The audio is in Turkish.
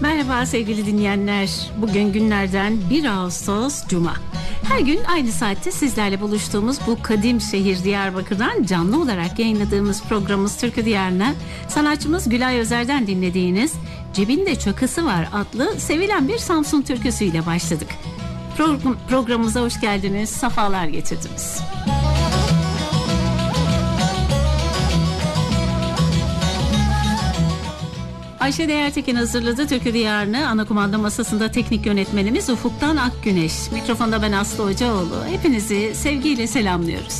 Merhaba sevgili dinleyenler. Bugün günlerden 1 Ağustos Cuma. Her gün aynı saatte sizlerle buluştuğumuz bu kadim şehir Diyarbakır'dan canlı olarak yayınladığımız programımız Türkü Diyarı'na sanatçımız Gülay Özer'den dinlediğiniz Cebinde Çakısı Var adlı sevilen bir Samsun türküsüyle başladık. Program, programımıza hoş geldiniz, safalar getirdiniz. Ayşe Değertekin hazırladı Türkü Diyarı'nı. Ana kumanda masasında teknik yönetmenimiz Ufuk'tan Akgüneş. Mikrofonda ben Aslı Hocaoğlu. Hepinizi sevgiyle selamlıyoruz.